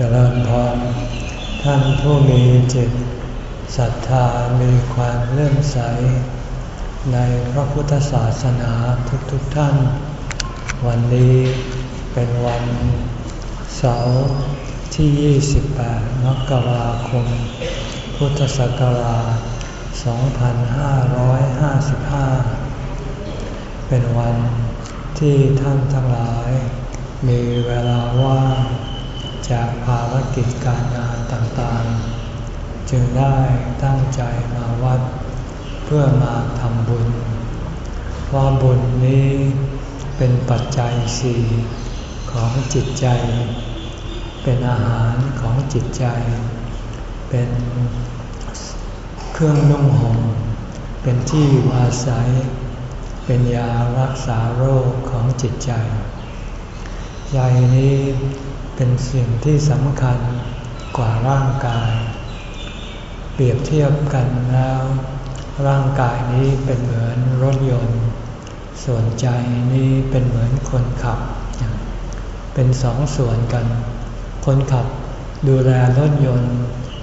เจริญพรท่านผู้มีจิตศรัทธามีความเลื่อมใส ในพระพุทธศาสนาทุกๆทท่าน วันนี้เป็นวันเสาร์ที่ 28 มกราคม พุทธศักราช 2555 เป็นวันที่ท่านทั้งหลายมีเวลาว่าง จากภารกิจการงานต่างๆ จึงได้ตั้งใจมาวัด เพื่อมาทำบุญ เพราะบุญนี้เป็นปัจจัยสี่ของจิตใจ เป็นอาหารของจิตใจ เป็นเครื่องนุ่งห่มเป็นที่อยู่อาศัย เป็นยารักษาโรคของจิตใจ ใจนี้ เป็นสิ่งที่สำคัญกว่าร่างกาย เปรียบเทียบกันแล้ว ร่างกายนี้เป็นเหมือนรถยนต์ ส่วนใจนี้เป็นเหมือนคนขับ เป็นสองส่วนกัน คนขับดูแลรถยนต์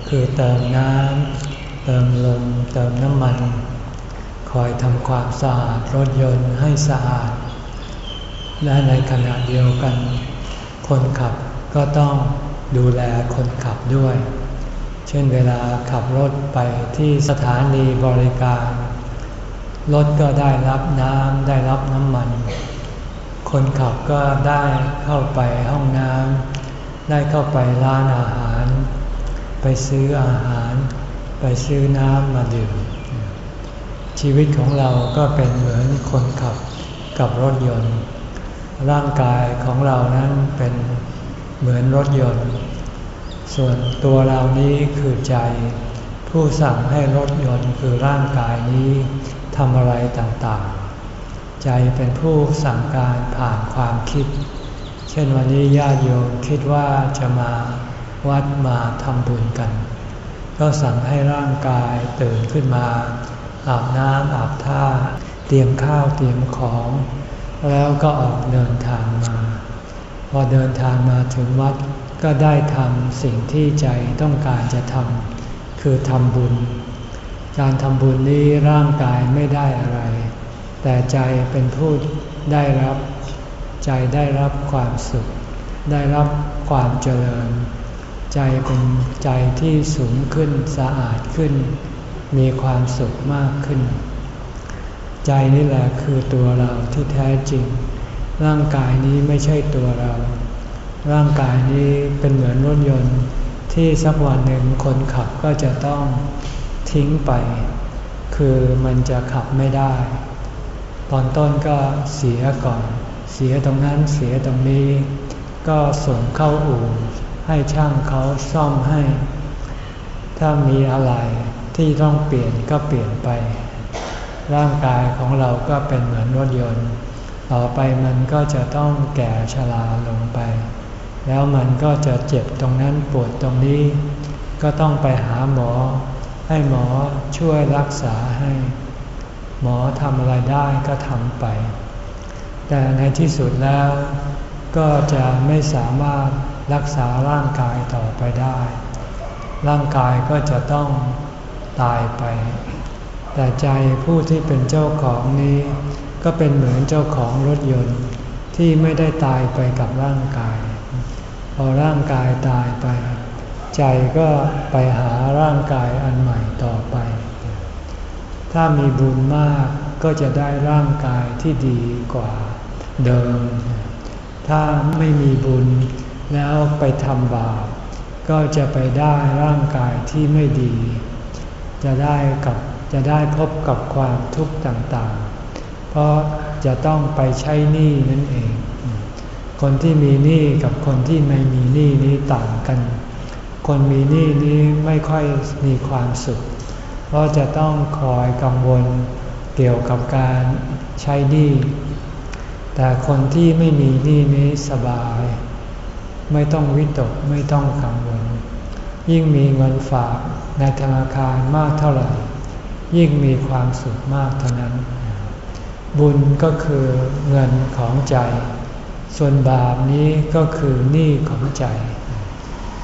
คือเติมน้ำเติมลมเติมน้ำมัน คอยทำความสะอาดรถยนต์ให้สะอาด และในขณะเดียวกัน คนขับ ก็ต้องดูแลคนขับด้วย เช่นเวลาขับรถไปที่สถานีบริการ รถก็ได้รับน้ำได้รับน้ำมัน คนขับก็ได้เข้าไปห้องน้ำได้เข้าไปร้านอาหาร ไปซื้ออาหาร ไปซื้อน้ำมาดื่ม ชีวิตของเราก็เป็นเหมือนคนขับกับรถยนต์ ร่างกายของเรานั้นเป็น เหมือนรถยนต์ ส่วนตัวเรานี้คือใจ ผู้สั่งให้รถยนต์คือร่างกายนี้ทำอะไรต่างๆ ใจเป็นผู้สั่งการผ่านความคิด เช่นวันนี้ญาติโยมคิดว่าจะมาวัดมาทำบุญกัน ก็สั่งให้ร่างกายตื่นขึ้นมา อาบน้ำอาบท่า เตรียมข้าวเตรียมของ แล้วก็ออกเดินทาง อเดินทางมาถึงวัดก็ได้ทำสิ่งที่ใจต้องการจะทำคือทำบุญ การทำบุญนี้ร่างกายไม่ได้อะไร แต่ใจเป็นผู้ได้รับ ใจได้รับความสุข ได้รับความเจริญ ใจเป็นใจที่สูงขึ้นสะอาดขึ้น มีความสุขมากขึ้น ใจนี่แหละคือตัวเราที่แท้จริง ร่างกายนี้ไม่ใช่ตัวเรา ร่างกายนี้เป็นเหมือนรถยนต์ที่สักวันหนึ่งคนขับก็จะต้องทิ้งไป คือมันจะขับไม่ได้ ตอนต้นก็เสียก่อน เสียตรงนั้นเสียตรงนี้ ก็ส่งเข้าอู่ให้ช่างเขาซ่อมให้ ถ้ามีอะไรที่ต้องเปลี่ยนก็เปลี่ยนไป ร่างกายของเราก็เป็นเหมือนรถยนต์ ต่อไปมันก็จะต้องแก่ชราลงไป แล้วมันก็จะเจ็บตรงนั้นปวดตรงนี้ ก็ต้องไปหาหมอ ให้หมอช่วยรักษาให้ หมอทำอะไรได้ก็ทำไป แต่ในที่สุดแล้วก็จะไม่สามารถรักษาร่างกายต่อไปได้ ร่างกายก็จะต้องตายไป แต่ใจผู้ที่เป็นเจ้าของนี้ ก็เป็นเหมือนเจ้าของรถยนต์ที่ไม่ได้ตายไปกับร่างกาย พอร่างกายตายไป ใจก็ไปหาร่างกายอันใหม่ต่อไป ถ้ามีบุญมากก็จะได้ร่างกายที่ดีกว่าเดิม ถ้าไม่มีบุญแล้วไปทำบาปก็จะไปได้ร่างกายที่ไม่ดี จะได้กับจะได้พบกับความทุกข์ต่าง เพราะจะต้องไปใช้หนี้นั่นเอง คนที่มีหนี้กับคนที่ไม่มีหนี้นี้ต่างกัน คนมีหนี้นี้ไม่ค่อยมีความสุข เพราะจะต้องคอยกังวลเกี่ยวกับการใช้หนี้ แต่คนที่ไม่มีหนี้นี้สบาย ไม่ต้องวิตกไม่ต้องกังวล ยิ่งมีเงินฝากในธนาคารมากเท่าไหร่ ยิ่งมีความสุขมากเท่านั้น บุญก็คือเงินของใจ ส่วนบาปนี้ก็คือหนี้ของใจ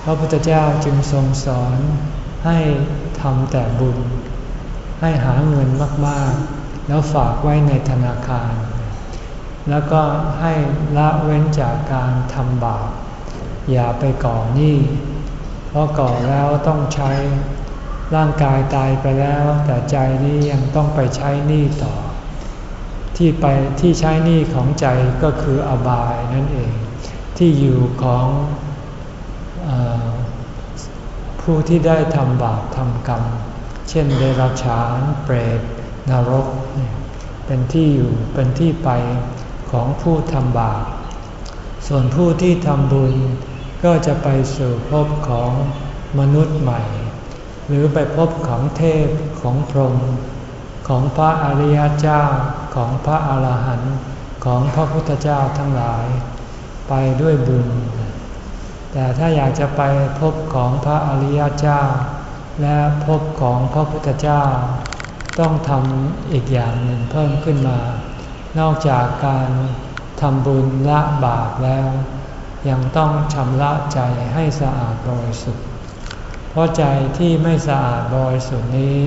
พระพุทธเจ้าจึงทรงสอนให้ทำแต่บุญ ให้หาเงินมากๆ แล้วฝากไว้ในธนาคาร แล้วก็ให้ละเว้นจากการทำบาป อย่าไปก่อหนี้ เพราะก่อแล้วต้องใช้ร่างกายตายไปแล้ว แต่ใจนี้ยังต้องไปใช้หนี้ต่อ ที่ไปที่ใช้หนี้ของใจก็คืออบายนั่นเอง ที่อยู่ของอผู้ที่ได้ทำบาปทำกรรม เช่นเดรัจฉาน เปรตนรก เป็นที่อยู่เป็นที่ไปของผู้ทำบาป ส่วนผู้ที่ทำบุญก็จะไปสู่ภพของมนุษย์ใหม่ หรือไปพบของเทพของพรหม ของพระอริยเจ้าของพระอาหารหันต์ของพระพุทธเจ้าทั้งหลาย ไปด้วยบุญ แต่ถ้าอยากจะไปพบของพระอริยเจ้า และพบของพระพุทธเจ้า ต้องทำอีกอย่างหนึ่งเพิ่มขึ้นมา นอกจากการทำบุญละบาปแล้ว ยังต้องชำระใจให้สะอาดบริสุทธิ์เพราะใจที่ไม่สะอาดบริสุทธิ์นี้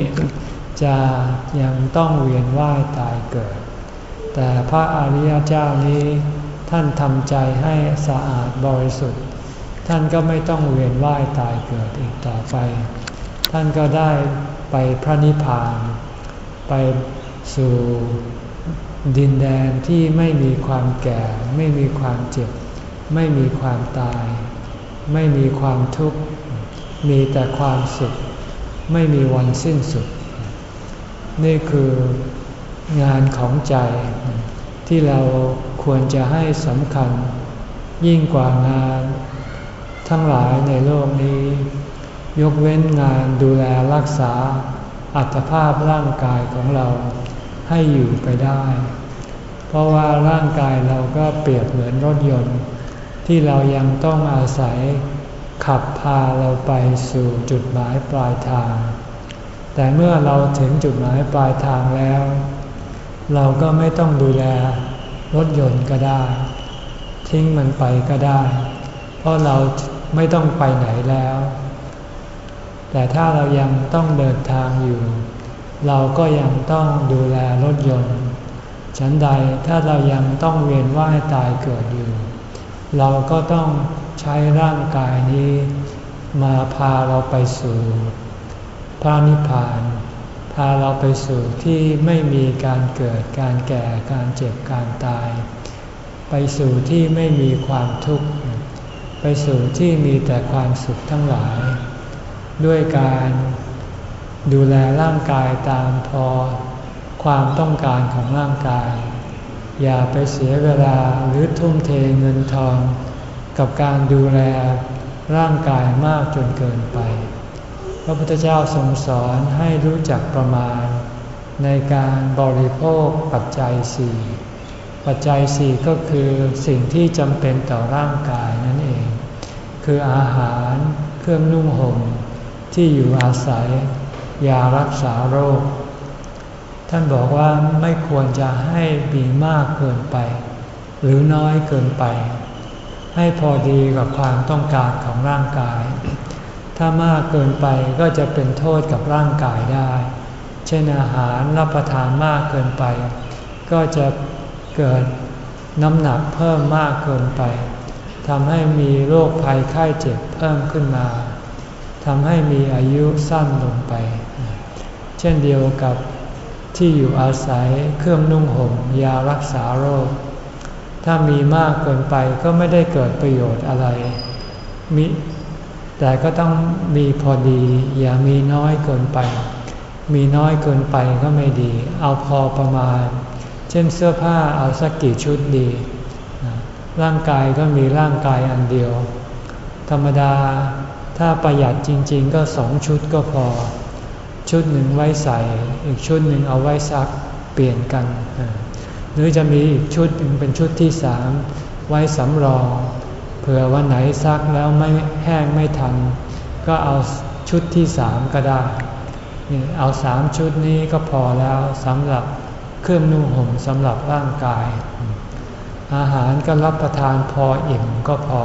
จะยังต้องเวียนว่ายตายเกิด แต่พระอริยเจ้านี้ท่านทำใจให้สะอาดบริสุทธิ์ ท่านก็ไม่ต้องเวียนว่ายตายเกิดอีกต่อไป ท่านก็ได้ไปพระนิพพาน ไปสู่ดินแดนที่ไม่มีความแก่ ไม่มีความเจ็บ ไม่มีความตาย ไม่มีความทุกข์ มีแต่ความสุข ไม่มีวันสิ้นสุด นี่คืองานของใจ ที่เราควรจะให้สำคัญ ยิ่งกว่างาน ทั้งหลายในโลกนี้ ยกเว้นงานดูแลรักษาอัตภาพร่างกายของเราให้อยู่ไปได้ เพราะว่าร่างกายเราก็เปรียบเหมือนรถยนต์ ที่เรายังต้องอาศัยขับพาเราไปสู่จุดหมายปลายทาง แต่เมื่อเราถึงจุดหมายปลายทางแล้ว เราก็ไม่ต้องดูแลรถยนต์ก็ได้ ทิ้งมันไปก็ได้ เพราะเราไม่ต้องไปไหนแล้ว แต่ถ้าเรายังต้องเดินทางอยู่ เราก็ยังต้องดูแลรถยนต์ ฉันใดถ้าเรายังต้องเวียนว่ายตายเกิดอยู่ เราก็ต้องใช้ร่างกายนี้ มาพาเราไปสู่ พระนิพพาน พาเราไปสู่ที่ไม่มีการเกิดการแก่การเจ็บการตาย ไปสู่ที่ไม่มีความทุกข์ ไปสู่ที่มีแต่ความสุขทั้งหลาย ด้วยการดูแลร่างกายตามพอความต้องการของร่างกาย อย่าไปเสียเวลาหรือทุ่มเทเงินทอง กับการดูแลร่างกายมากจนเกินไป พระพุทธเจ้าทรงสอนให้รู้จักประมาณ ในการบริโภคปัจจัยสี่ปัจจัยสี่ก็คือสิ่งที่จำเป็นต่อร่างกายนั่นเอง คืออาหารเครื่องนุ่งห่มที่อยู่อาศัย ยารักษาโรค ท่านบอกว่าไม่ควรจะให้มีมากเกินไป หรือน้อยเกินไป ให้พอดีกับความต้องการของร่างกาย ถ้ามากเกินไปก็จะเป็นโทษกับร่างกายได้ เช่นอาหารรับประทานมากเกินไป ก็จะเกิดน้ำหนักเพิ่มมากเกินไปทำให้มีโรคภัยไข้เจ็บเพิ่มขึ้นมาทำให้มีอายุสั้นลงไป เช่นเดียวกับที่อยู่อาศัยเครื่องนุ่งห่มยารักษาโรค ถ้ามีมากเกินไปก็ไม่ได้เกิดประโยชน์อะไรมิ แต่ก็ต้องมีพอดีอย่ามีน้อยเกินไป มีน้อยเกินไปก็ไม่ดี เอาพอประมาณ เช่นเสื้อผ้าเอาสักกี่ชุดดี ร่างกายก็มีร่างกายอันเดียว ธรรมดาถ้าประหยัดจริง ๆ ก็สองชุดก็พอ ชุดหนึ่งไว้ใส่ อีกชุดหนึ่งเอาไว้ซักเปลี่ยนกัน หรือจะมีอีกชุดหนึ่งเป็นชุดที่สามไว้สำรอง เผื่อวันไหนซักแล้วไม่แห้งไม่ทัน ก็เอาชุดที่สามก็ได้ เอาสามชุดนี้ก็พอแล้วสำหรับเครื่องนุ่งห่มสำหรับร่างกาย อาหารก็รับประทานพออิ่มก็พอ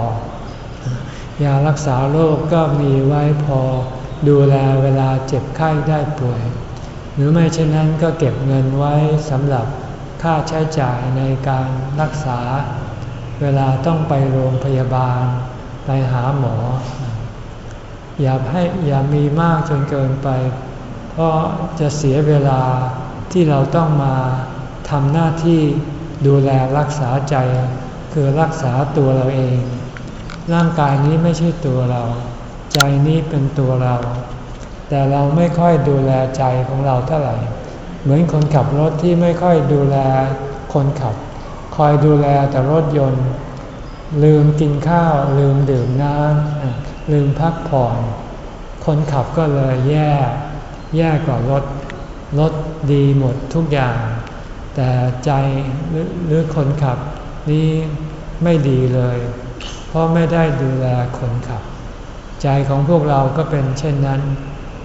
ยารักษาโรคกก็มีไว้พอดูแลเวลาเจ็บไข้ได้ป่วย หรือไม่เช่นนั้นก็เก็บเงินไว้สำหรับค่าใช้จ่ายในการรักษา เวลาต้องไปโรงพยาบาล ไปหาหมอ อย่าให้อย่ามีมากจนเกินไป เพราะจะเสียเวลาที่เราต้องมาทำหน้าที่ดูแลรักษาใจ คือรักษาตัวเราเอง ร่างกายนี้ไม่ใช่ตัวเรา ใจนี้เป็นตัวเรา แต่เราไม่ค่อยดูแลใจของเราเท่าไหร่ เหมือนคนขับรถที่ไม่ค่อยดูแลคนขับ อยดูแลแต่รถยนต์ ลืมกินข้าว ลืมดื่มน้ำลืมพักผ่อน คนขับก็เลยแย่ แย่กว่ารถรถดีหมดทุกอย่าง แต่ใจหรือคนขับนี้ไม่ดีเลย เพราะไม่ได้ดูแลคนขับ ใจของพวกเราก็เป็นเช่นนั้น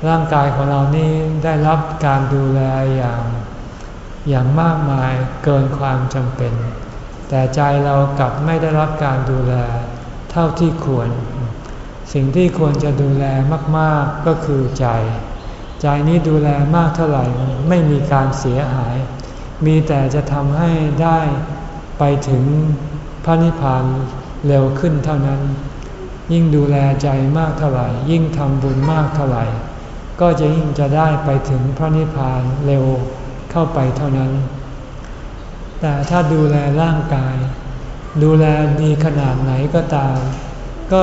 ร่างกายของเรานี่ได้รับการดูแลอย่างอย่างมากมายเกินความจำเป็น แต่ใจเรากลับไม่ได้รับการดูแลเท่าที่ควร สิ่งที่ควรจะดูแลมากๆก็คือใจ ใจนี้ดูแลมากเท่าไหร่ไม่มีการเสียหาย มีแต่จะทำให้ได้ไปถึงพระนิพพานเร็วขึ้นเท่านั้น ยิ่งดูแลใจมากเท่าไหร่ ยิ่งทำบุญมากเท่าไหร่ ก็จะยิ่งจะได้ไปถึงพระนิพพานเร็วเข้าไปเท่านั้น แต่ถ้าดูแลร่างกาย ดูแลดีขนาดไหนก็ตาม ก็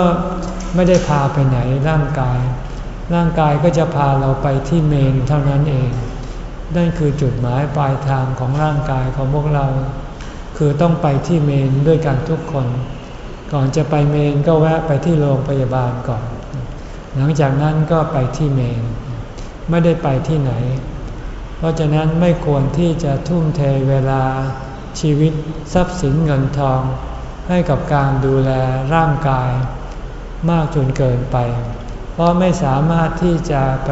ไม่ได้พาไปไหนร่างกาย ร่างกายก็จะพาเราไปที่เมนเท่านั้นเอง นั่นคือจุดหมายปลายทางของร่างกายของพวกเรา คือต้องไปที่เมนด้วยกันทุกคน ก่อนจะไปเมนก็แวะไปที่โรงพยาบาลก่อน หลังจากนั้นก็ไปที่เมน ไม่ได้ไปที่ไหน เพราะฉะนั้นไม่ควรที่จะทุ่มเทเวลาชีวิตทรัพย์สินเงินทอง ให้กับการดูแลร่างกาย มากจนเกินไป เพราะไม่สามารถที่จะไป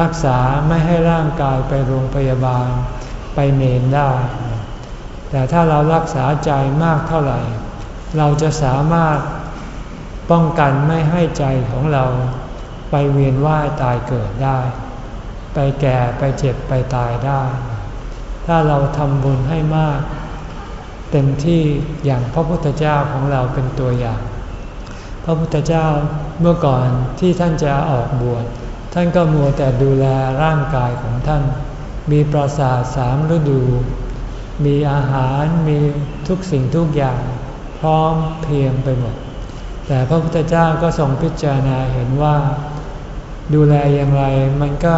รักษาไม่ให้ร่างกายไปโรงพยาบาล ไปเมนได้ แต่ถ้าเรารักษาใจมากเท่าไหร่ เราจะสามารถป้องกันไม่ให้ใจของเราไปเวียนว่ายตายเกิดได้ ไปแก่ไปเจ็บไปตายได้ ถ้าเราทำบุญให้มาก เต็มที่อย่างพระพุทธเจ้าของเราเป็นตัวอย่าง พระพุทธเจ้าเมื่อก่อนที่ท่านจะออกบวชท่านก็มัวแต่ดูแลร่างกายของท่าน มีปราสาทสามฤดู มีอาหารมีทุกสิ่งทุกอย่างพร้อมเพียงไปหมด แต่พระพุทธเจ้าก็ทรงพิจารณาเห็นว่า ดูแลอย่างไรมันก็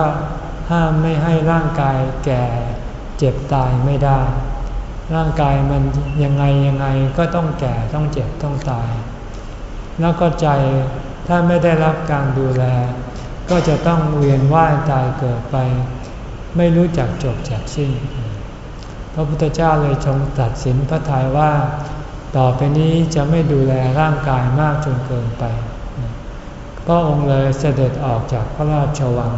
ห้ามไม่ให้ร่างกายแก่เจ็บตายไม่ได้ ร่างกายมันยังไงยังไงก็ต้องแก่ต้องเจ็บต้องตาย แล้วก็ใจถ้าไม่ได้รับการดูแล ก็จะต้องเวียนว่ายตายเกิดไป ไม่รู้จักจบจากสิ้น พระพุทธเจ้าเลยทรงตัดสินพระทัยว่า ต่อไปนี้จะไม่ดูแลร่างกายมากจนเกินไปพระองค์เลยเสด็จออกจากพระราชวัง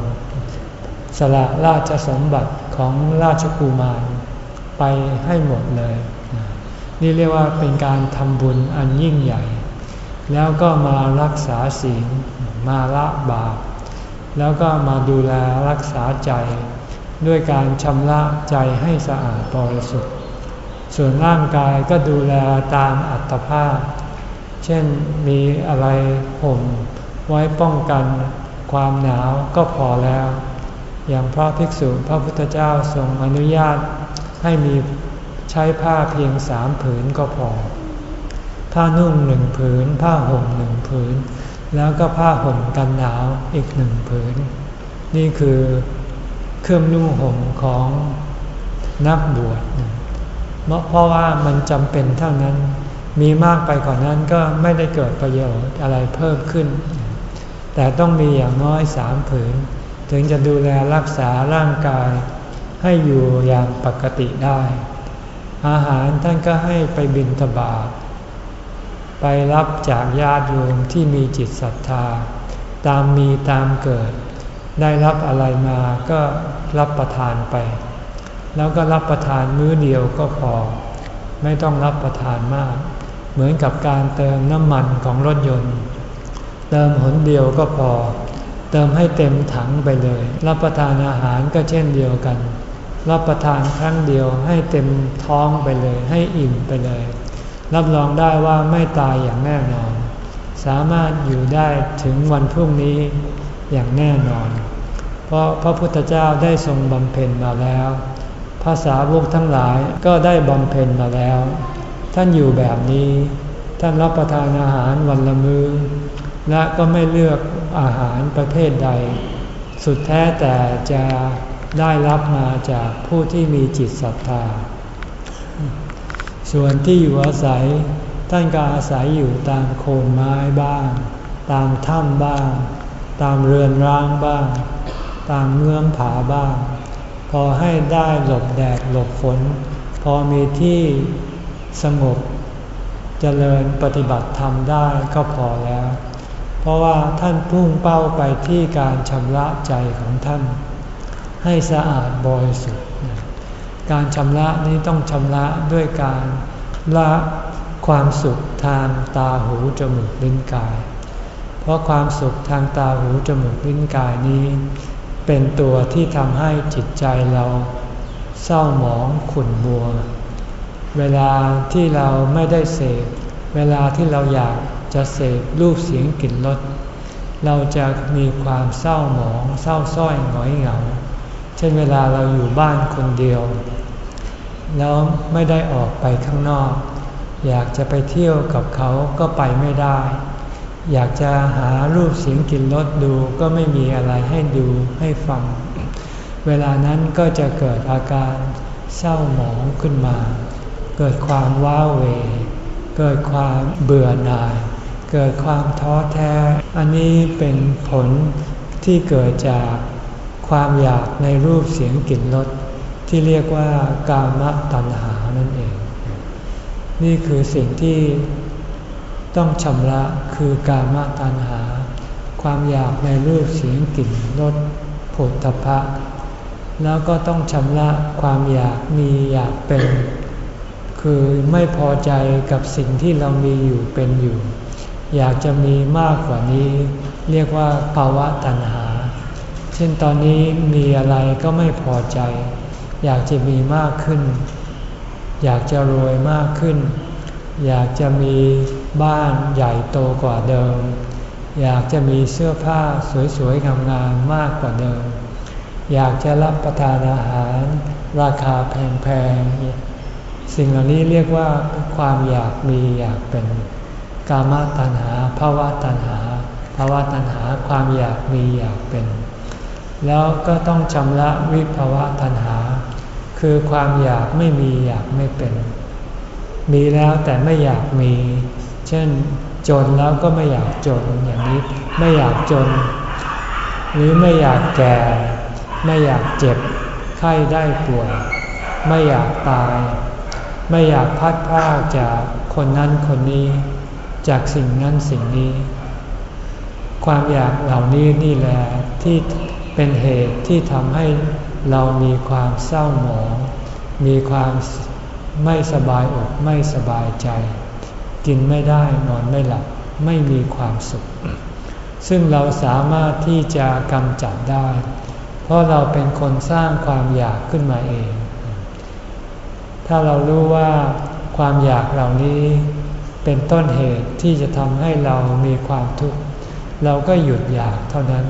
สละราชสมบัติของราชกุมารไปให้หมดเลย นี่เรียกว่าเป็นการทำบุญอันยิ่งใหญ่ แล้วก็มารักษาศีลมาละบาป แล้วก็มาดูแลรักษาใจ ด้วยการชำระใจให้สะอาดบริสุทธิ์ ส่วนร่างกายก็ดูแลตามอัตภาพ เช่นมีอะไรห่มไว้ป้องกันความหนาวก็พอแล้ว อย่างพระภิกษุพระพุทธเจ้าทรงอนุญาตให้มีใช้ผ้าเพียงสามผืนก็พอ ผ้านุ่งหนึ่งผืน ผ้าห่มหนึ่งผืน แล้วก็ผ้าห่มกันหนาวอีกหนึ่งผืน นี่คือเครื่องนุ่งห่มของนักบวชเพราะว่ามันจำเป็นเท่านั้นมีมากไปกว่านนั้นก็ไม่ได้เกิดประโยชน์อะไรเพิ่มขึ้น แต่ต้องมีอย่างน้อยสามผืน ถึงจะดูแลรักษาร่างกาย ให้อยู่อย่างปกติได้ อาหารท่านก็ให้ไปบินทบาทไปรับจากญาติโยมที่มีจิตศรัทธา ตามมีตามเกิด ได้รับอะไรมาก็รับประทานไป แล้วก็รับประทานมื้อเดียวก็พอ ไม่ต้องรับประทานมาก เหมือนกับการเติมน้ำมันของรถยนต์ เติมหนเดียวก็พอ เติมให้เต็มถังไปเลย รับประทานอาหารก็เช่นเดียวกัน รับประทานครั้งเดียวให้เต็มท้องไปเลย ให้อิ่มไปเลย รับรองได้ว่าไม่ตายอย่างแน่นอน สามารถอยู่ได้ถึงวันพรุ่งนี้อย่างแน่นอน เพราะพระพุทธเจ้าได้ทรงบำเพ็ญมาแล้วภาษาวกทั้งหลายก็ได้บำเพ็ญมาแล้ว ท่านอยู่แบบนี้ ท่านรับประทานอาหารวันละมือ้อ และก็ไม่เลือกอาหารประเภทใด สุดแท้แต่จะได้รับมาจากผู้ที่มีจิตศรัทธา ส่วนที่อยู่อาศัยท่านก็อาศัยอยู่ตามโคนไม้บ้าง ตามถ้ำบ้าง ตามเรือนร้างบ้าง ตามเงื่อมผาบ้าง พอให้ได้หลบแดดหลบฝน พอมีที่สงบจเจริญปฏิบัติธรรมได้ก็พอแล้ว เพราะว่าท่านพุ่งเป้าไปที่การชำระใจของท่าน ให้สะอาดบริสุทธิ์ การชำระนี้ต้องชำระด้วยการละความสุขทางตาหูจมูกลิ้นกาย เพราะความสุขทางตาหูจมูกลิ้นกายนี้ เป็นตัวที่ทำให้จิตใจเราเศร้าหมองขุ่นมัว เวลาที่เราไม่ได้เสพเวลาที่เราอยาก จะเสพรูปเสียงกลิ่นรสเราจะมีความเศร้าหมอง เศร้าส้อยหงอยเหงา เช่นเวลาเราอยู่บ้านคนเดียว แล้วไม่ได้ออกไปข้างนอก อยากจะไปเที่ยวกับเขาก็ไปไม่ได้ อยากจะหารูปเสียงกลิ่นรสดูก็ไม่มีอะไรให้ดูให้ฟัง เวลานั้นก็จะเกิดอาการเศร้าหมองขึ้นมา เกิดความว้าเหวเกิดความเบื่อหน่าย เกิดความท้อแท้ อันนี้เป็นผลที่เกิดจากความอยากในรูปเสียงกลิ่นรสที่เรียกว่ากามตัณหานั่นเอง นี่คือสิ่งที่ต้องชำระคือกามตัณหา ความอยากในรูปเสียงกลิ่นรสผลตภะแล้วก็ต้องชำระความอยากมีอยากเป็น คือไม่พอใจกับสิ่งที่เรามีอยู่เป็นอยู่ อยากจะมีมากกว่านี้ เรียกว่าภาวะตัณหา เช่นตอนนี้มีอะไรก็ไม่พอใจ อยากจะมีมากขึ้น อยากจะรวยมากขึ้น อยากจะมีบ้านใหญ่โตกว่าเดิม อยากจะมีเสื้อผ้าสวยๆงามๆมากกว่าเดิม อยากจะรับประทานอาหาร ราคาแพงๆสิ่งเหล่านี้เรียกว่าความอยากมีอยากเป็น กามตัณหาภาวะตัณหาภาวะตัณหาความอยากมีอยากเป็น แล้วก็ต้องชำระวิภาวะตัณหา คือความอยากไม่มีอยากไม่เป็น มีแล้วแต่ไม่อยากมี เช่น จนแล้วก็ไม่อยากจนอย่างนี้ไม่อยากจน หรือไม่อยากแก่ ไม่อยากเจ็บ ไข้ได้ป่วย ไม่อยากตาย ไม่อยากพัดพลาดจากคนนั้นคนนี้ จากสิ่งนั้นสิ่งนี้ ความอยากเหล่านี้นี่แหละที่เป็นเหตุที่ทำให้เรามีความเศร้าหมอง มีความไม่สบายอกไม่สบายใจ กินไม่ได้นอนไม่หลับไม่มีความสุข ซึ่งเราสามารถที่จะกำจัดได้ เพราะเราเป็นคนสร้างความอยากขึ้นมาเอง ถ้าเรารู้ว่าความอยากเหล่านี้ เป็นต้นเหตุที่จะทำให้เรามีความทุกข์ เราก็หยุดอยากเท่านั้น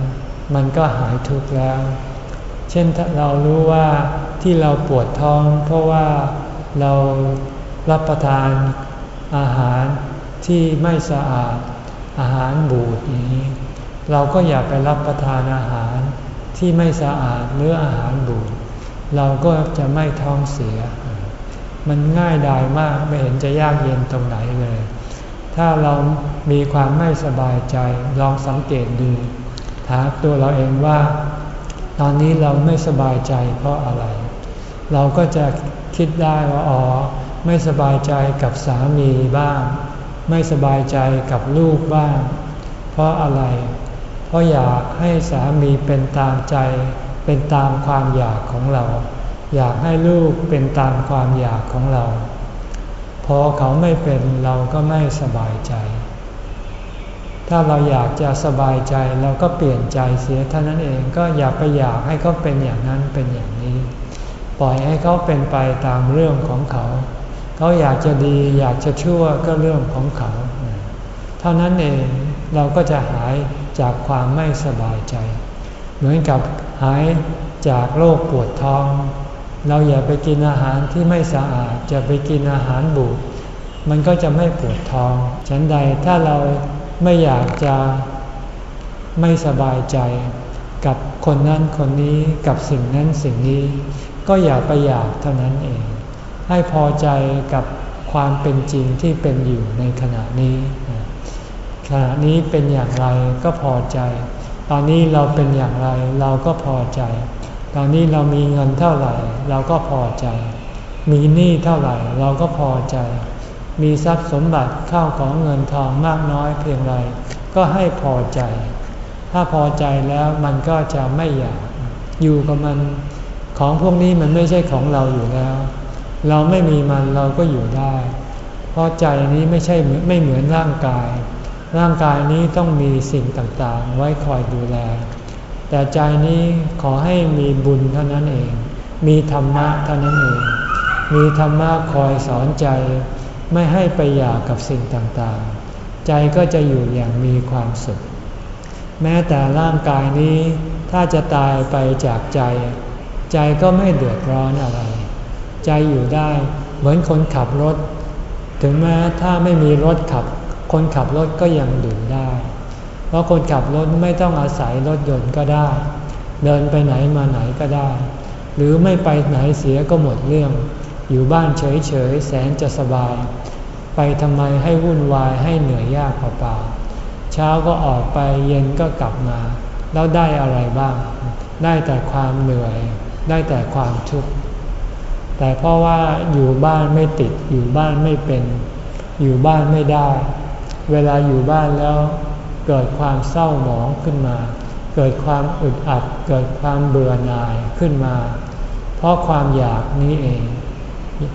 มันก็หายทุกข์แล้ว เช่นเรารู้ว่าที่เราปวดท้อง เพราะว่าเรารับประทานอาหารที่ไม่สะอาดอาหารบูดอย่างนี้ เราก็อย่าไปรับประทานอาหารที่ไม่สะอาดหรืออาหารบูดเราก็จะไม่ท้องเสีย มันง่ายดายมากไม่เห็นจะยากเย็นตรงไหนเลย ถ้าเรามีความไม่สบายใจลองสังเกตดูถามตัวเราเองว่า ตอนนี้เราไม่สบายใจเพราะอะไร เราก็จะคิดได้ว่าอ๋อไม่สบายใจกับสามีบ้าง ไม่สบายใจกับลูกบ้าง เพราะอะไร เพราะอยากให้สามีเป็นตามใจเป็นตามความอยากของเรา อยากให้ลูกเป็นตามความอยากของเรา พอเขาไม่เป็นเราก็ไม่สบายใจ ถ้าเราอยากจะสบายใจเราก็เปลี่ยนใจเสียเท่านั้นเองก็อย่าไปอยากให้เขาเป็นอย่างนั้นเป็นอย่างนี้ ปล่อยให้เขาเป็นไปตามเรื่องของเขา เขาอยากจะดีอยากจะชั่วก็เรื่องของเขา เท่านั้นเองเราก็จะหายจากความไม่สบายใจ เหมือนกับหายจากโรคปวดท้อง เราอย่าไปกินอาหารที่ไม่สะอาดจะไปกินอาหารบูดมันก็จะไม่ปวดท้อง ฉันใดถ้าเราไม่อยากจะไม่สบายใจ กับคนนั้นคนนี้กับสิ่งนั้นสิ่งนี้ ก็อย่าไปอยากเท่านั้นเอง ให้พอใจกับความเป็นจริงที่เป็นอยู่ในขณะนี้ ขณะนี้เป็นอย่างไรก็พอใจ ตอนนี้เราเป็นอย่างไรเราก็พอใจ ตอนนี้เรามีเงินเท่าไหร่ เราก็พอใจ มีหนี้เท่าไหร่ เราก็พอใจ มีทรัพย์สมบัติข้าวของเงินทองมากน้อยเพียงไรก็ให้พอใจ ถ้าพอใจแล้วมันก็จะไม่อยาก อยู่กับมัน ของพวกนี้มันไม่ใช่ของเราอยู่แล้ว เราไม่มีมันเราก็อยู่ได้ เพราะใจนี้ไม่ใช่ไม่เหมือนร่างกาย ร่างกายนี้ต้องมีสิ่งต่างๆ ไว้คอยดูแล แต่ใจนี้ขอให้มีบุญเท่านั้นเอง มีธรรมะเท่านั้นเอง มีธรรมะคอยสอนใจ ไม่ให้ไปอยากกับสิ่งต่างๆ ใจก็จะอยู่อย่างมีความสุข แม้แต่ร่างกายนี้ถ้าจะตายไปจากใจ ใจก็ไม่เดือดร้อนอะไร ใจอยู่ได้เหมือนคนขับรถ ถึงแม้ถ้าไม่มีรถขับ คนขับรถก็ยังดื่มได้ เพราะคนขับรถไม่ต้องอาศัยรถยนต์ก็ได้ เดินไปไหนมาไหนก็ได้ หรือไม่ไปไหนเสียก็หมดเรื่อง อยู่บ้านเฉยๆแสนจะสบาย ไปทำไมให้วุ่นวายให้เหนื่อยยากเปล่าๆเช้าก็ออกไปเย็นก็กลับมา แล้วได้อะไรบ้าง ได้แต่ความเหนื่อย ได้แต่ความทุกข์แต่เพราะว่าอยู่บ้านไม่ติดอยู่บ้านไม่เป็น อยู่บ้านไม่ได้ เวลาอยู่บ้านแล้ว เกิดความเศร้าหมองขึ้นมา เกิดความอึดอัด เกิดความเบื่อหน่ายขึ้นมา เพราะความอยากนี้เอง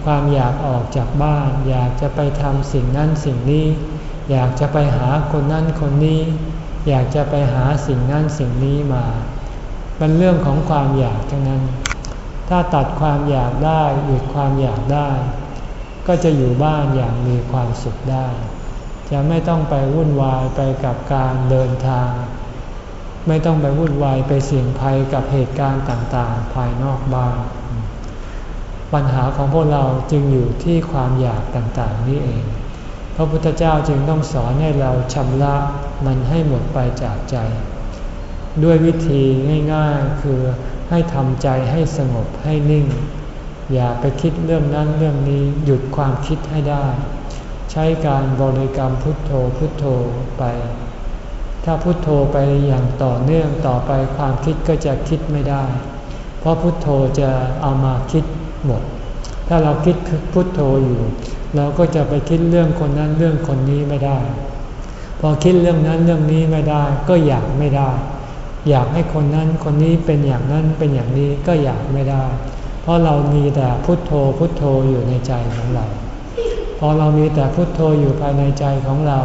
ความอยากออกจากบ้าน อยากจะไปทำสิ่งนั้นสิ่งนี้ อยากจะไปหาคนนั้นคนนี้ อยากจะไปหาสิ่งนั้นสิ่งนี้มาเป็นเรื่องของความอยากทั้งนั้น ถ้าตัดความอยากได้หยุดความอยากได้ ก็จะอยู่บ้านอย่างมีความสุขได้ จะไม่ต้องไปวุ่นวายไปกับการเดินทาง ไม่ต้องไปวุ่นวายไปเสี่ยงภัยกับเหตุการณ์ต่างๆ ภายนอกบ้านปัญหาของพวกเราจึงอยู่ที่ความอยากต่างๆนี่เอง พระพุทธเจ้าจึงต้องสอนให้เราชำระมันให้หมดไปจากใจ ด้วยวิธีง่ายๆคือให้ทำใจให้สงบให้นิ่ง อย่าไปคิดเรื่องนั้นเรื่องนี้หยุดความคิดให้ได้ ใช้การบริกรรมพุทโธพุทโธไป ถ้าพุทโธไปอย่างต่อเนื่องต่อไปความคิดก็จะคิดไม่ได้ เพราะพุทโธจะเอามาคิดหมด ถ้าเราคิดพุทโธอยู่ เราก็จะไปคิดเรื่องคนนั้นเรื่องคนนี้ไม่ได้ พอคิดเรื่องนั้นเรื่องนี้ไม่ได้ก็อยากไม่ได้ อยากให้คนนั้นคนนี้เป็นอย่างนั้นเป็นอย่างนี้ก็อยากไม่ได้ เพราะเรามีแต่พุทโธพุทโธอยู่ในใจของเรา พอเรามีแต่พุทโธอยู่ภายในใจของเรา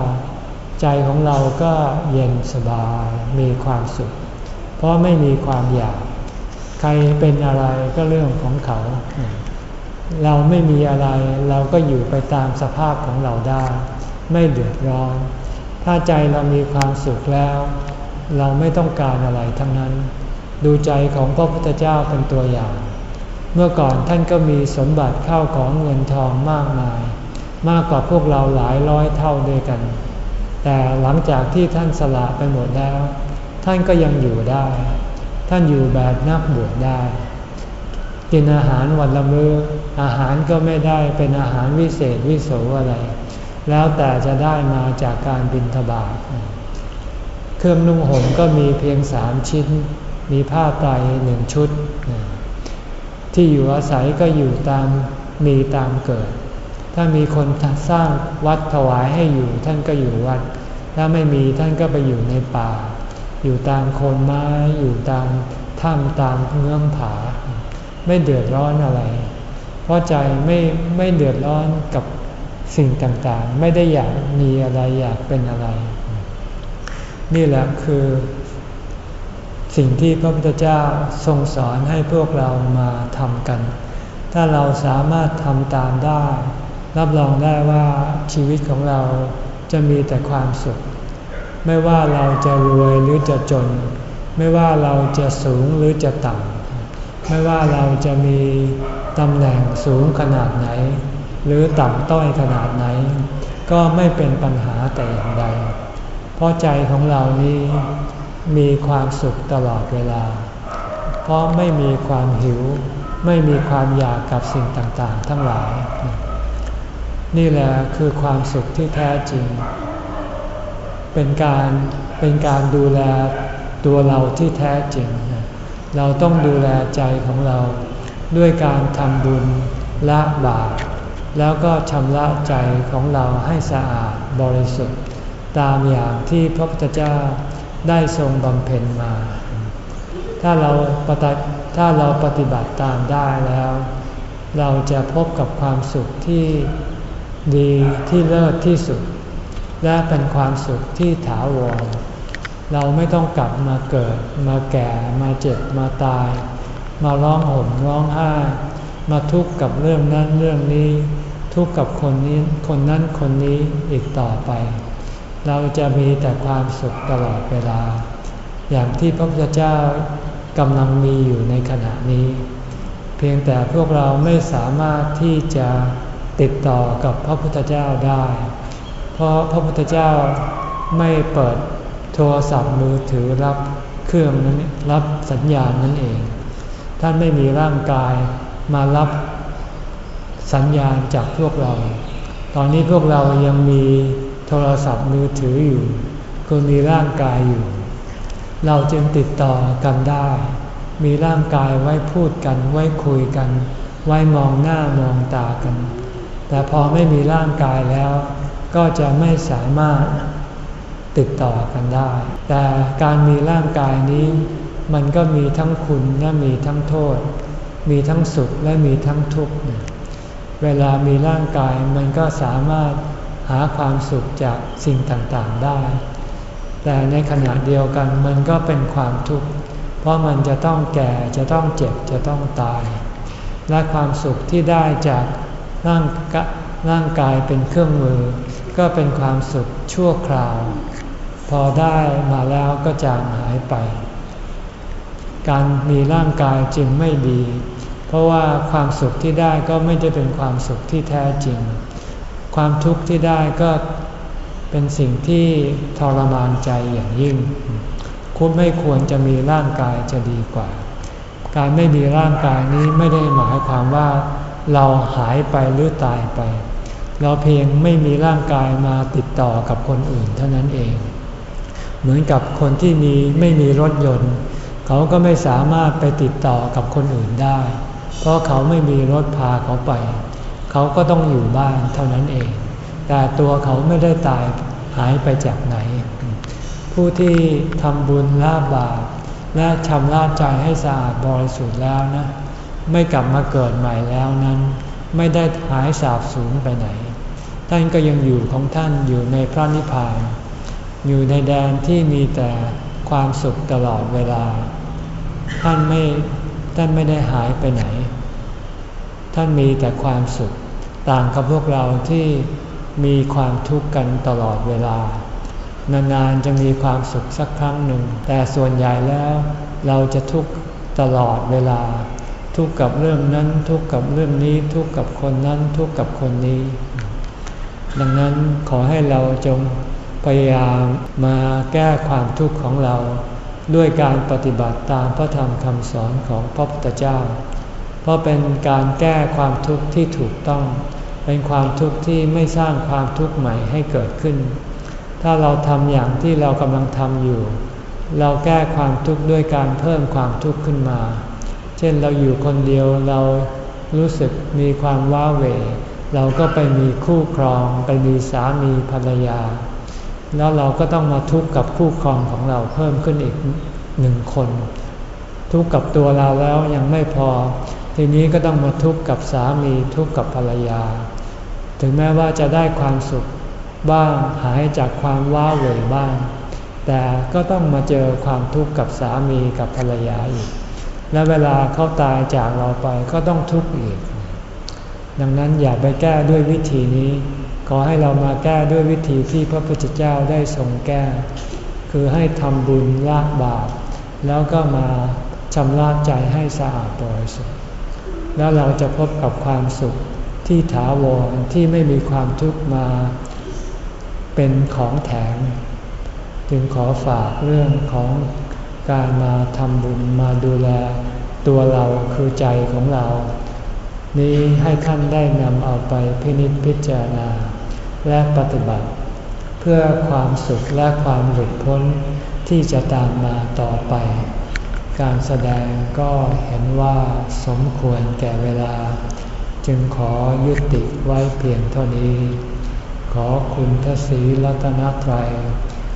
ใจของเราก็เย็นสบายมีความสุข เพราะไม่มีความอยาก ใครเป็นอะไรก็เรื่องของเขา เราไม่มีอะไรเราก็อยู่ไปตามสภาพของเราได้ ไม่เดือดร้อน ถ้าใจเรามีความสุขแล้ว เราไม่ต้องการอะไรทั้งนั้น ดูใจของพระพุทธเจ้าเป็นตัวอย่าง เมื่อก่อนท่านก็มีสมบัติเข้าของเงินทองมากมาย มากกว่าพวกเราหลายร้อยเท่าด้วยกัน แต่หลังจากที่ท่านสละไปหมดแล้ว ท่านก็ยังอยู่ได้ ท่านอยู่แบบนักบวชได้ กินอาหารวันละมือ้ออาหารก็ไม่ได้เป็นอาหารวิเศษวิโสอะไร แล้วแต่จะได้มาจากการบินทบาทเครื่องนุ่งห่มก็มีเพียงสามชิ้น มีผ้าไตรหนึ่งชุด ที่อยู่อาศัยก็อยู่ตามมีตามเกิด ถ้ามีคนสร้างวัดถวายให้อยู่ท่านก็อยู่วัด ถ้าไม่มีท่านก็ไปอยู่ในป่า อยู่ตามโคนไม้อยู่ตามถ้ำตามเงื่อมผา ไม่เดือดร้อนอะไร เพราะใจไม่ไม่เดือดร้อนกับสิ่งต่างๆ ไม่ได้อยากมีอะไรอยากเป็นอะไร นี่แหละคือสิ่งที่พระพุทธเจ้าทรงสอนให้พวกเรามาทำกัน ถ้าเราสามารถทำตามได้ รับรองได้ว่าชีวิตของเราจะมีแต่ความสุข ไม่ว่าเราจะรวยหรือจะจน ไม่ว่าเราจะสูงหรือจะต่ำไม่ว่าเราจะมีตำแหน่งสูงขนาดไหน หรือต่ำต้อยขนาดไหน ก็ไม่เป็นปัญหาแต่อย่างใด เพราะใจของเรานี้มีความสุขตลอดเวลา เพราะไม่มีความหิว ไม่มีความอยากกับสิ่งต่างๆ ทั้งหลาย นี่แหละคือความสุขที่แท้จริง เป็นการเป็นการดูแลตัวเราที่แท้จริง เราต้องดูแลใจของเรา ด้วยการทำบุญละบาปแล้วก็ชำระใจของเราให้สะอาดบริสุทธิ์ ตามอย่างที่พระพุทธเจ้าได้ทรงบำเพ็ญมา ถ้าเราปฏิถ้าเราปฏิบัติตามได้แล้ว เราจะพบกับความสุขที่ ดีที่เลิศที่สุด และเป็นความสุขที่ถาวร เราไม่ต้องกลับมาเกิด มาแก่ มาเจ็บ มาตาย มาร้องห่มร้องไห้ มาทุกข์กับเรื่องนั้นเรื่องนี้ ทุกข์กับคนนี้ คนนั้นคนนี้อีกต่อไป เราจะมีแต่ความสุขตลอดเวลา อย่างที่พระพุทธเจ้ากำลังมีอยู่ในขณะนี้ เพียงแต่พวกเราไม่สามารถที่จะ ติดต่อกับพระพุทธเจ้าได้ เพราะพระพุทธเจ้าไม่เปิดโทรศัพท์มือถือรับเครื่องนั้นรับสัญญาณนั่นเอง ท่านไม่มีร่างกายมารับสัญญาณจากพวกเรา ตอนนี้พวกเรายังมีโทรศัพท์มือถืออยู่คือมีร่างกายอยู่ เราจึงติดต่อกันได้ มีร่างกายไว้พูดกัน ไว้คุยกัน ไว้มองหน้ามองตากัน แต่พอไม่มีร่างกายแล้ว ก็จะไม่สามารถติดต่อกันได้ แต่การมีร่างกายนี้ มันก็มีทั้งคุณและมีทั้งโทษ มีทั้งสุขและมีทั้งทุกข์ เวลามีร่างกายมันก็สามารถหาความสุขจากสิ่งต่างๆได้ แต่ในขณะเดียวกันมันก็เป็นความทุกข์ เพราะมันจะต้องแก่ จะต้องเจ็บ จะต้องตาย และความสุขที่ได้จาก ร่างร่างกายเป็นเครื่องมือ ก็เป็นความสุขชั่วคราว พอได้มาแล้วก็จางหายไป การมีร่างกายจึงไม่ดี เพราะว่าความสุขที่ได้ก็ไม่ได้เป็นความสุขที่แท้จริง ความทุกข์ที่ได้ก็เป็นสิ่งที่ทรมานใจอย่างยิ่ง คุณไม่ควรจะมีร่างกายจะดีกว่า การไม่มีร่างกายนี้ไม่ได้หมายความว่า เราหายไปหรือตายไป เราเพียงไม่มีร่างกายมาติดต่อกับคนอื่นเท่านั้นเอง เหมือนกับคนที่มีไม่มีรถยนต์ เขาก็ไม่สามารถไปติดต่อกับคนอื่นได้ เพราะเขาไม่มีรถพาเขาไป เขาก็ต้องอยู่บ้านเท่านั้นเอง แต่ตัวเขาไม่ได้ตายหายไปจากไหน ผู้ที่ทำบุญละบาปและชำระใจให้สะอาดบริสุทธิ์แล้วนะ ไม่กลับมาเกิดใหม่แล้วนั้น ไม่ได้หายสาบสูญไปไหน ท่านก็ยังอยู่ของท่านอยู่ในพระนิพพาน อยู่ในแดนที่มีแต่ความสุขตลอดเวลา ท่านไม่ท่านไม่ได้หายไปไหน ท่านมีแต่ความสุข ต่างกับพวกเราที่มีความทุกข์กันตลอดเวลา นานๆจะมีความสุขสักครั้งหนึ่ง แต่ส่วนใหญ่แล้วเราจะทุกข์ตลอดเวลา ทุกข์กับเรื่องนั้นทุกข์กับเรื่องนี้ทุกข์กับคนนั้นทุกข์กับคนนี้ ดังนั้นขอให้เราจงพยายามมาแก้ความทุกข์ของเรา ด้วยการปฏิบัติตามพระธรรมคำสอนของพระพุทธเจ้า เพราะเป็นการแก้ความทุกข์ที่ถูกต้อง เป็นความทุกข์ที่ไม่สร้างความทุกข์ใหม่ให้เกิดขึ้น ถ้าเราทำอย่างที่เรากำลังทำอยู่ เราแก้ความทุกข์ด้วยการเพิ่มความทุกข์ขึ้นมา เช่นเราอยู่คนเดียวเรารู้สึกมีความว้าเหวเราก็ไปมีคู่ครอง ไปมีสามีภรรยา แล้วเราก็ต้องมาทุกข์กับคู่ครองของเราเพิ่มขึ้นอีกหนึ่งคน ทุกข์กับตัวเราแล้วยังไม่พอ ทีนี้ก็ต้องมาทุกข์กับสามีทุกข์กับภรรยา ถึงแม้ว่าจะได้ความสุขบ้างหายจากความว้าเหวบ้าง แต่ก็ต้องมาเจอความทุกข์กับสามีกับภรรยาอีก และเวลาเขาตายจากเราไปก็ต้องทุกข์อีก ดังนั้นอย่าไปแก้ด้วยวิธีนี้ ขอให้เรามาแก้ด้วยวิธีที่พระพุทธเจ้าได้ทรงแก้ คือให้ทำบุญละบาปแล้วก็มาชำระใจให้สะอาดบริสุทธิ์แล้วเราจะพบกับความสุขที่ถาวรที่ไม่มีความทุกข์มาเป็นของแถมจึงขอฝากเรื่องของ การมาทำบุญมาดูแลตัวเราคือใจของเรา นี้ให้ท่านได้นำเอาไปพินิจพิจารณา และปฏิบัติ เพื่อความสุขและความหลุดพ้นที่จะตามมาต่อไป การแสดงก็เห็นว่าสมควรแก่เวลา จึงขอยุติไว้เพียงเท่านี้ ขอคุณทศีรัตนตรัย